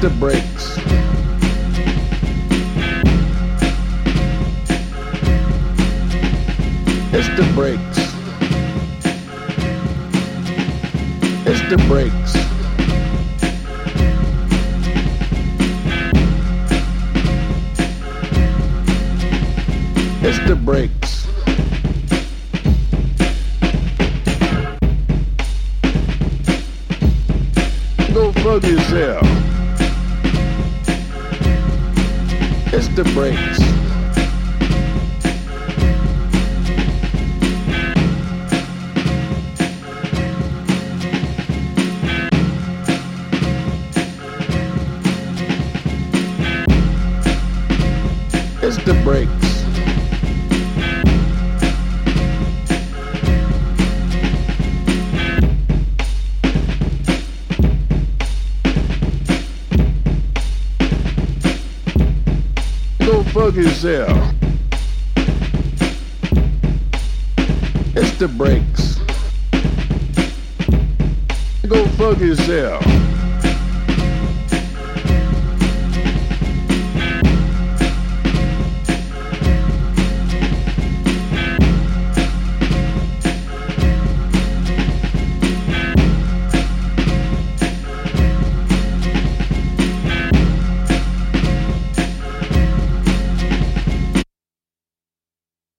the breaks. It's the breaks. It's the breaks. It's the breaks. Go fuck yourself. It's the breaks. The breaks. Fuck yourself. It's the breaks. Go fuck yourself.